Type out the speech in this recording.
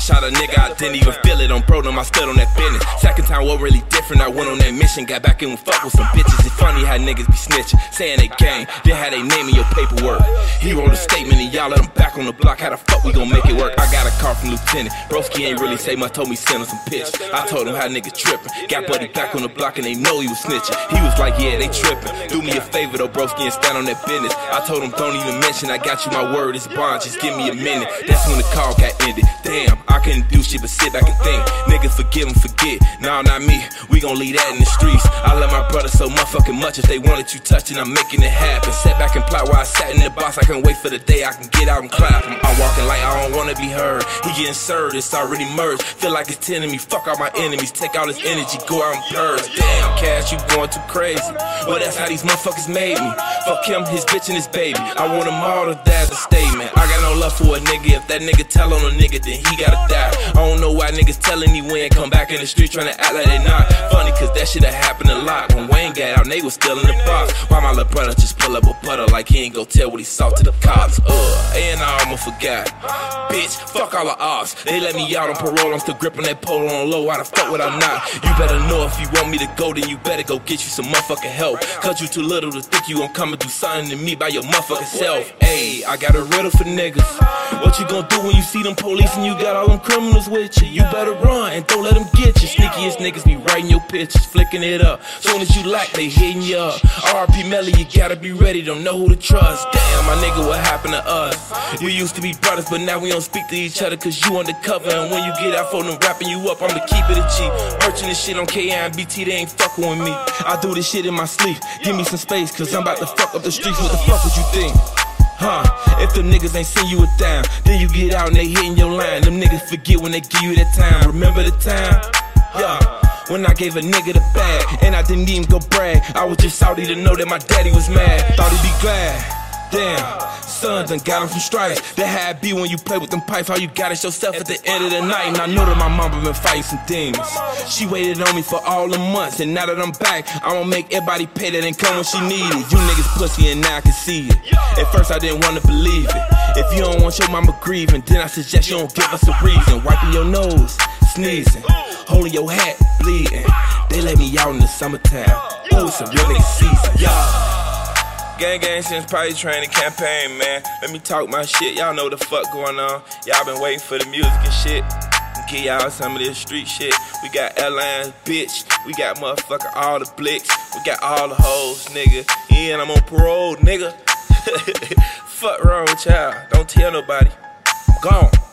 shot a nigga, I didn't even feel it on bro, them I stood on that business. Second time wasn't really different, I went on that mission, got back in and fuck with some bitches. It's funny how niggas be snitching, saying they gang, then had they name in your paperwork. He wrote a statement and y'all let him back on the block, how the fuck we gon' make it work? I got a call from Lieutenant, Broski ain't really say much, told me send him some pictures. I told him how niggas trippin', got buddy back on the block and they know he was snitching. He was like, yeah, they trippin'. Do me a favor though, Broski, and stand on that business. I told him, don't even mention, I got you my word, it's bond, just give me a minute. That's when the call got ended. Damn, I couldn't do shit but sit back and think. Niggas forgive and forget. Nah, not me. We gon' leave that in the streets. I love my brother so motherfucking much. If they wanted you touching, I'm making it happen. Sit back and plot while I sat in the box. I can't wait for the day I can get out and clap. I'm walking wanna be heard. He getting served, it's already merged. Feel like it's ten me. Fuck all my enemies. Take all this energy, go out and purge. Damn, cash, you going too crazy. Well, that's how these motherfuckers made me. Fuck him, his bitch, and his baby. I want them all to die as a statement. I got no love for a nigga. If that nigga tell on a nigga, then he gotta die. I don't know why niggas telling me ain't come back in the street trying to act like they not. Funny, cause that shit happened a lot. When Wayne got out, they was still in the box. Why my little brother just pull up a butter like he ain't go tell what he saw to the cops? Uh, and I almost forgot. Bitch, fuck all the ops. They let me out on parole, I'm still gripping that pole on low. Why the fuck would I not? You better know if you want me to go, then you better go get you some motherfucking help. Cause you too little to think you come and do something to me by your motherfucking self. Ayy, I got a riddle for niggas. What you gon' do when you see them police and you got all them criminals with you? You better run and don't let them get you. Sneakiest niggas be pictures, flicking it up. Soon as you like, they hitting you up. RP Melly, you gotta be ready, don't know who to trust. Damn, my nigga, what happened to us? You used to be brothers, but now we don't speak to each other cause you undercover. And when you get out for them wrapping you up, I'ma keep it a G. Merching this shit on KI and BT, they ain't fucking with me. I do this shit in my sleep. Give me some space, cause I'm about to fuck up the streets. What the fuck would you think? Huh? If them niggas ain't send you a dime, then you get out and they hitting your line. Them niggas forget when they give you that time. Remember the time? Yeah. When I gave a nigga the bag, and I didn't even go brag. I was just salty to know that my daddy was mad. Thought he'd be glad. Damn, son done got him some stripes. That how it be when you play with them pipes. All you got is yourself at the end of the night. And I know that my mama been fighting some demons. She waited on me for all the months, and now that I'm back, I'ma make everybody pay that and come when she need it. You niggas pussy, and now I can see it. At first, I didn't wanna believe it. If you don't want your mama grieving, then I suggest you don't give us a reason. Wiping your nose, sneezing, holding your hat, bleeding. They let me out in the summertime. Ooh, it's a real season, y'all. Gang gang since party training campaign, man. Let me talk my shit. Y'all know the fuck going on. Y'all been waiting for the music and shit. Give y'all some of this street shit. We got airlines, bitch. We got motherfucker all the blicks. We got all the hoes, nigga. And I'm on parole, nigga. fuck wrong with y'all. Don't tell nobody. I'm gone.